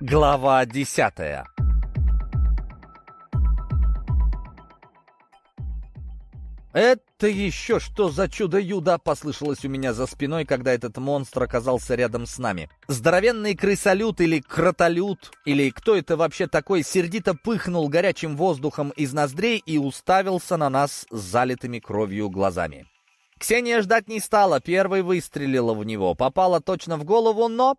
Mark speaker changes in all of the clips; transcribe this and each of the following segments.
Speaker 1: Глава десятая «Это еще что за чудо-юдо?» — послышалось у меня за спиной, когда этот монстр оказался рядом с нами. Здоровенный крысолют или кротолют, или кто это вообще такой, сердито пыхнул горячим воздухом из ноздрей и уставился на нас с залитыми кровью глазами. Ксения ждать не стала, первой выстрелила в него, попала точно в голову, но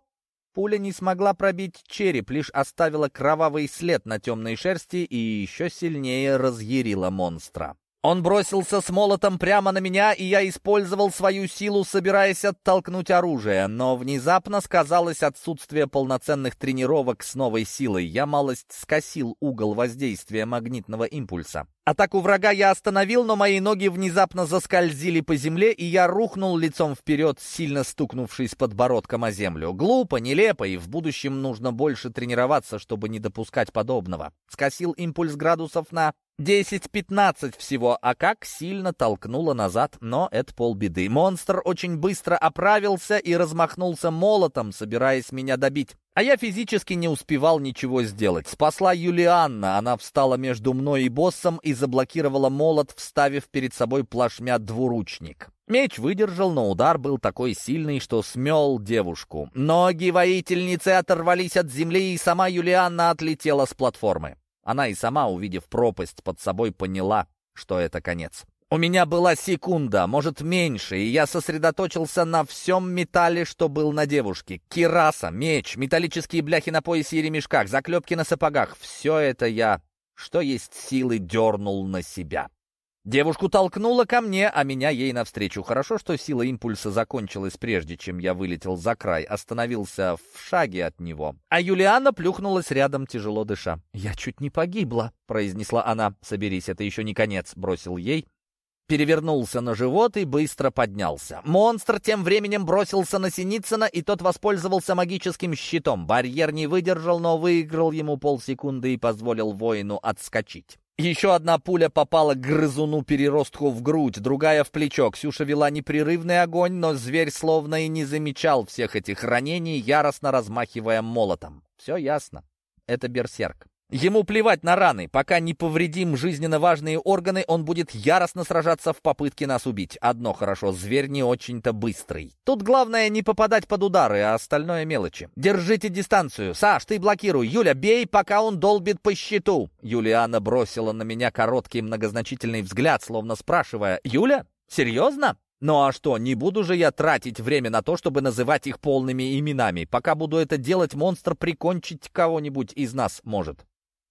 Speaker 1: Пуля не смогла пробить череп, лишь оставила кровавый след на темной шерсти и еще сильнее разъярила монстра. Он бросился с молотом прямо на меня, и я использовал свою силу, собираясь оттолкнуть оружие, но внезапно сказалось отсутствие полноценных тренировок с новой силой. Я малость скосил угол воздействия магнитного импульса. Атаку врага я остановил, но мои ноги внезапно заскользили по земле, и я рухнул лицом вперед, сильно стукнувшись подбородком о землю. Глупо, нелепо, и в будущем нужно больше тренироваться, чтобы не допускать подобного. Скосил импульс градусов на 10-15 всего, а как сильно толкнуло назад, но это полбеды. Монстр очень быстро оправился и размахнулся молотом, собираясь меня добить. А я физически не успевал ничего сделать. Спасла Юлианна, она встала между мной и боссом и заблокировала молот, вставив перед собой плашмя двуручник. Меч выдержал, но удар был такой сильный, что смел девушку. Ноги воительницы оторвались от земли, и сама Юлианна отлетела с платформы. Она и сама, увидев пропасть под собой, поняла, что это конец. У меня была секунда, может меньше, и я сосредоточился на всем металле, что был на девушке. Кираса, меч, металлические бляхи на поясе и ремешках, заклепки на сапогах. Все это я, что есть силы, дернул на себя. Девушку толкнуло ко мне, а меня ей навстречу. Хорошо, что сила импульса закончилась прежде, чем я вылетел за край, остановился в шаге от него. А Юлиана плюхнулась рядом, тяжело дыша. «Я чуть не погибла», — произнесла она. «Соберись, это еще не конец», — бросил ей. Перевернулся на живот и быстро поднялся. Монстр тем временем бросился на Синицына, и тот воспользовался магическим щитом. Барьер не выдержал, но выиграл ему полсекунды и позволил воину отскочить. Еще одна пуля попала к грызуну-переростку в грудь, другая в плечо. Ксюша вела непрерывный огонь, но зверь словно и не замечал всех этих ранений, яростно размахивая молотом. Все ясно. Это берсерк. Ему плевать на раны. Пока не повредим жизненно важные органы, он будет яростно сражаться в попытке нас убить. Одно хорошо, зверь не очень-то быстрый. Тут главное не попадать под удары, а остальное мелочи. Держите дистанцию. Саш, ты блокируй. Юля, бей, пока он долбит по щиту. Юлиана бросила на меня короткий многозначительный взгляд, словно спрашивая, «Юля, серьезно?» Ну а что, не буду же я тратить время на то, чтобы называть их полными именами. Пока буду это делать, монстр прикончить кого-нибудь из нас может.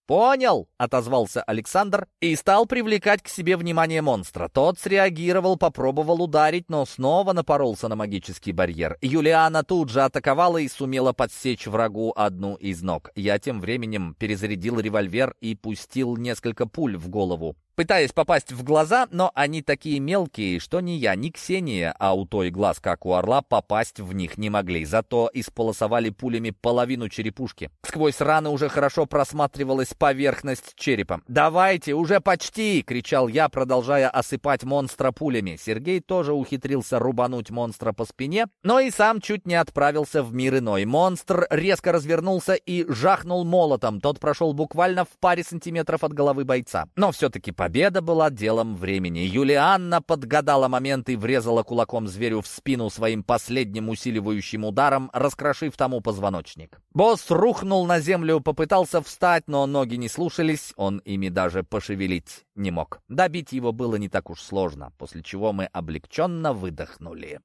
Speaker 1: «Понял!» — отозвался Александр и стал привлекать к себе внимание монстра. Тот среагировал, попробовал ударить, но снова напоролся на магический барьер. Юлиана тут же атаковала и сумела подсечь врагу одну из ног. Я тем временем перезарядил револьвер и пустил несколько пуль в голову пытаясь попасть в глаза, но они такие мелкие, что ни я, ни Ксения, а у той глаз, как у орла, попасть в них не могли. Зато исполосовали пулями половину черепушки. Сквозь раны уже хорошо просматривалась поверхность черепа. «Давайте, уже почти!» — кричал я, продолжая осыпать монстра пулями. Сергей тоже ухитрился рубануть монстра по спине, но и сам чуть не отправился в мир иной. Монстр резко развернулся и жахнул молотом. Тот прошел буквально в паре сантиметров от головы бойца. Но все-таки победа Победа была делом времени. Юлианна подгадала момент и врезала кулаком зверю в спину своим последним усиливающим ударом, раскрошив тому позвоночник. Босс рухнул на землю, попытался встать, но ноги не слушались, он ими даже пошевелить не мог. Добить его было не так уж сложно, после чего мы облегченно выдохнули.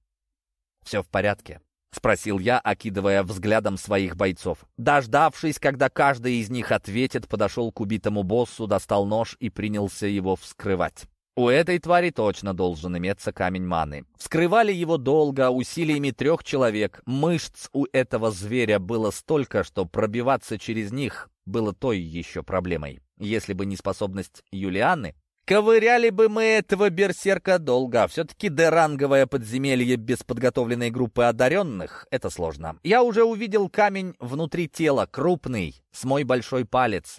Speaker 1: «Все в порядке», — спросил я, окидывая взглядом своих бойцов. Дождавшись, когда каждый из них ответит, подошел к убитому боссу, достал нож и принялся его вскрывать. У этой твари точно должен иметься камень маны. Вскрывали его долго, усилиями трех человек. Мышц у этого зверя было столько, что пробиваться через них было той еще проблемой. Если бы не способность Юлианы, Ковыряли бы мы этого берсерка долго. Все-таки деранговое подземелье без подготовленной группы одаренных — это сложно. Я уже увидел камень внутри тела, крупный, с мой большой палец.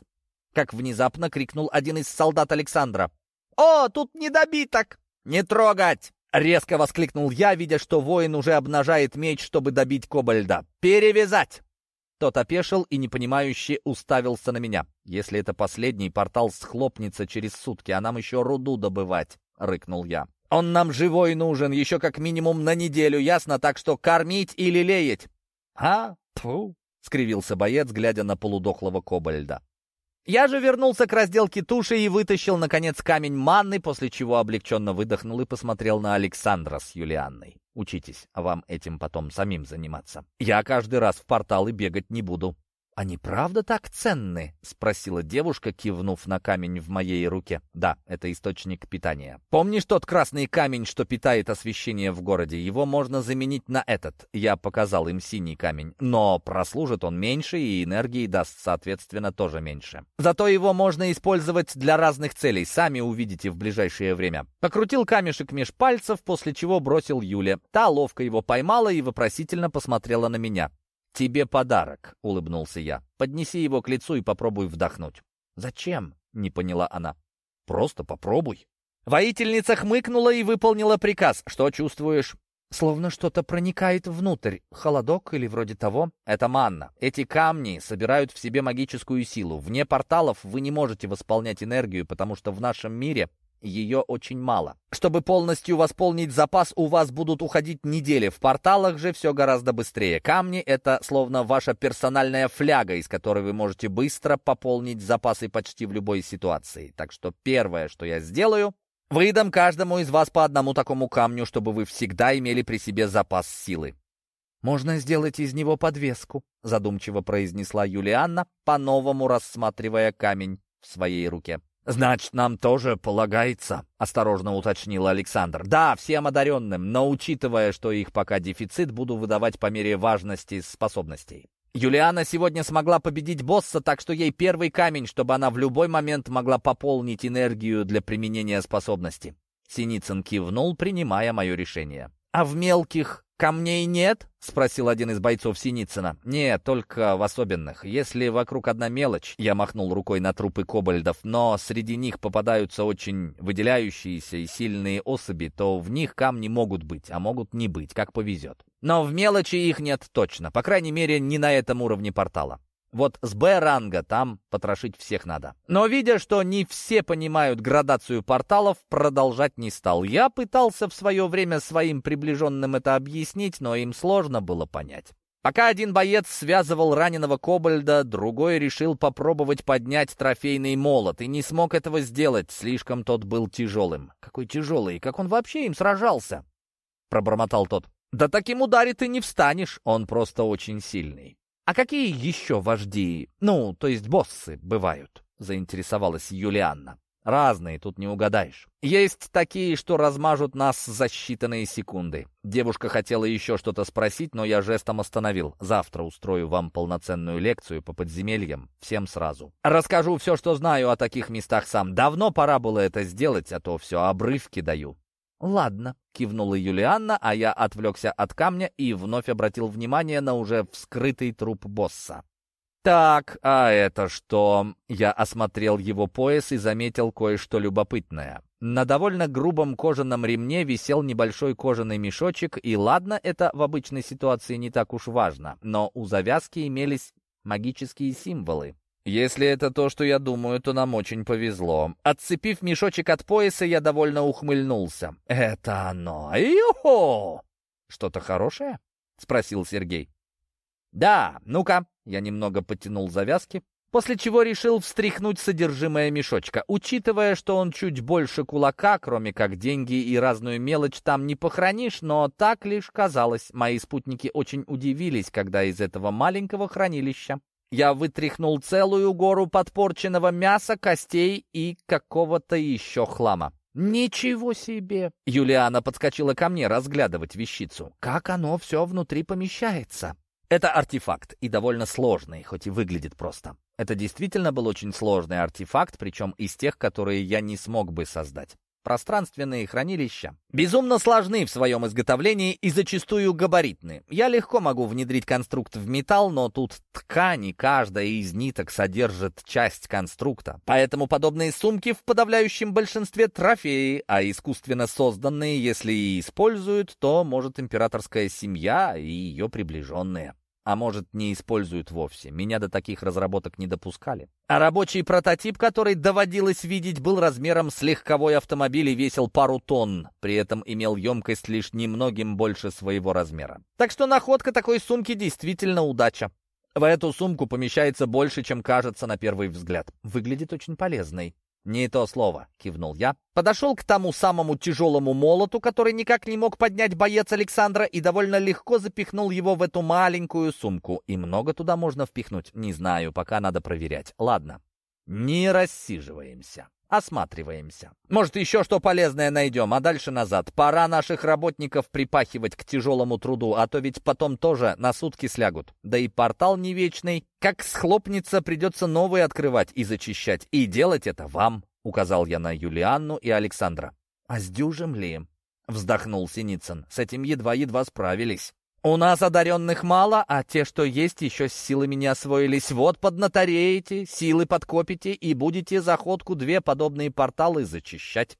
Speaker 1: Как внезапно крикнул один из солдат Александра. «О, тут недобиток! Не трогать!» Резко воскликнул я, видя, что воин уже обнажает меч, чтобы добить кобальда. «Перевязать!» Тот опешил и непонимающе уставился на меня. «Если это последний, портал схлопнется через сутки, а нам еще руду добывать», — рыкнул я. «Он нам живой нужен, еще как минимум на неделю, ясно? Так что кормить или леять?» «А? Тьфу!» — скривился боец, глядя на полудохлого кобальда. Я же вернулся к разделке туши и вытащил, наконец, камень манны, после чего облегченно выдохнул и посмотрел на Александра с Юлианной. Учитесь, а вам этим потом самим заниматься. Я каждый раз в порталы бегать не буду. «Они правда так ценны?» — спросила девушка, кивнув на камень в моей руке. «Да, это источник питания. Помнишь тот красный камень, что питает освещение в городе? Его можно заменить на этот. Я показал им синий камень. Но прослужит он меньше, и энергии даст, соответственно, тоже меньше. Зато его можно использовать для разных целей. Сами увидите в ближайшее время». Покрутил камешек меж пальцев, после чего бросил Юле. Та ловко его поймала и вопросительно посмотрела на меня. «Тебе подарок», — улыбнулся я. «Поднеси его к лицу и попробуй вдохнуть». «Зачем?» — не поняла она. «Просто попробуй». Воительница хмыкнула и выполнила приказ. «Что чувствуешь?» Словно что-то проникает внутрь. Холодок или вроде того. Это манна. Эти камни собирают в себе магическую силу. Вне порталов вы не можете восполнять энергию, потому что в нашем мире ее очень мало. Чтобы полностью восполнить запас, у вас будут уходить недели. В порталах же все гораздо быстрее. Камни — это словно ваша персональная фляга, из которой вы можете быстро пополнить запасы почти в любой ситуации. Так что первое, что я сделаю, выдам каждому из вас по одному такому камню, чтобы вы всегда имели при себе запас силы. «Можно сделать из него подвеску», — задумчиво произнесла Юлианна, по-новому рассматривая камень в своей руке. «Значит, нам тоже полагается», — осторожно уточнил Александр. «Да, всем одаренным, но учитывая, что их пока дефицит, буду выдавать по мере важности способностей». Юлиана сегодня смогла победить босса, так что ей первый камень, чтобы она в любой момент могла пополнить энергию для применения способности. Синицын кивнул, принимая мое решение. «А в мелких «Камней нет?» — спросил один из бойцов Синицына. «Нет, только в особенных. Если вокруг одна мелочь...» — я махнул рукой на трупы кобальдов, но среди них попадаются очень выделяющиеся и сильные особи, то в них камни могут быть, а могут не быть, как повезет. Но в мелочи их нет точно, по крайней мере, не на этом уровне портала. Вот с Б-ранга там потрошить всех надо. Но видя, что не все понимают градацию порталов, продолжать не стал. Я пытался в свое время своим приближенным это объяснить, но им сложно было понять. Пока один боец связывал раненого кобальда, другой решил попробовать поднять трофейный молот и не смог этого сделать, слишком тот был тяжелым. «Какой тяжелый? Как он вообще им сражался?» — пробормотал тот. «Да таким ударе ты не встанешь, он просто очень сильный». «А какие еще вожди, ну, то есть боссы, бывают?» — заинтересовалась Юлианна. «Разные, тут не угадаешь. Есть такие, что размажут нас за считанные секунды. Девушка хотела еще что-то спросить, но я жестом остановил. Завтра устрою вам полноценную лекцию по подземельям, всем сразу. Расскажу все, что знаю о таких местах сам. Давно пора было это сделать, а то все обрывки даю. «Ладно», — кивнула Юлианна, а я отвлекся от камня и вновь обратил внимание на уже вскрытый труп босса. «Так, а это что?» Я осмотрел его пояс и заметил кое-что любопытное. На довольно грубом кожаном ремне висел небольшой кожаный мешочек, и ладно, это в обычной ситуации не так уж важно, но у завязки имелись магические символы. Если это то, что я думаю, то нам очень повезло. Отцепив мешочек от пояса, я довольно ухмыльнулся. Это оно. Йо-хо! Что-то хорошее? Спросил Сергей. Да, ну-ка. Я немного потянул завязки, после чего решил встряхнуть содержимое мешочка. Учитывая, что он чуть больше кулака, кроме как деньги и разную мелочь там не похоронишь, но так лишь казалось. Мои спутники очень удивились, когда из этого маленького хранилища я вытряхнул целую гору подпорченного мяса, костей и какого-то еще хлама. «Ничего себе!» Юлиана подскочила ко мне разглядывать вещицу. «Как оно все внутри помещается?» Это артефакт, и довольно сложный, хоть и выглядит просто. Это действительно был очень сложный артефакт, причем из тех, которые я не смог бы создать. Пространственные хранилища безумно сложны в своем изготовлении и зачастую габаритны. Я легко могу внедрить конструкт в металл, но тут ткани, каждая из ниток содержит часть конструкта. Поэтому подобные сумки в подавляющем большинстве трофеи, а искусственно созданные, если и используют, то может императорская семья и ее приближенные. А может, не используют вовсе. Меня до таких разработок не допускали. А рабочий прототип, который доводилось видеть, был размером с легковой автомобиль и весил пару тонн. При этом имел емкость лишь немногим больше своего размера. Так что находка такой сумки действительно удача. В эту сумку помещается больше, чем кажется на первый взгляд. Выглядит очень полезной. «Не то слово», — кивнул я. Подошел к тому самому тяжелому молоту, который никак не мог поднять боец Александра, и довольно легко запихнул его в эту маленькую сумку. И много туда можно впихнуть? Не знаю, пока надо проверять. Ладно, не рассиживаемся. Осматриваемся. Может, еще что полезное найдем, а дальше назад. Пора наших работников припахивать к тяжелому труду, а то ведь потом тоже на сутки слягут. Да и портал не вечный. Как схлопнется, придется новый открывать и зачищать. И делать это вам, указал я на Юлианну и Александра. А сдюжим ли? Вздохнул Синицын. С этим едва-едва справились. У нас одаренных мало, а те, что есть, еще с силами не освоились. Вот поднатареете, силы подкопите и будете за ходку две подобные порталы зачищать.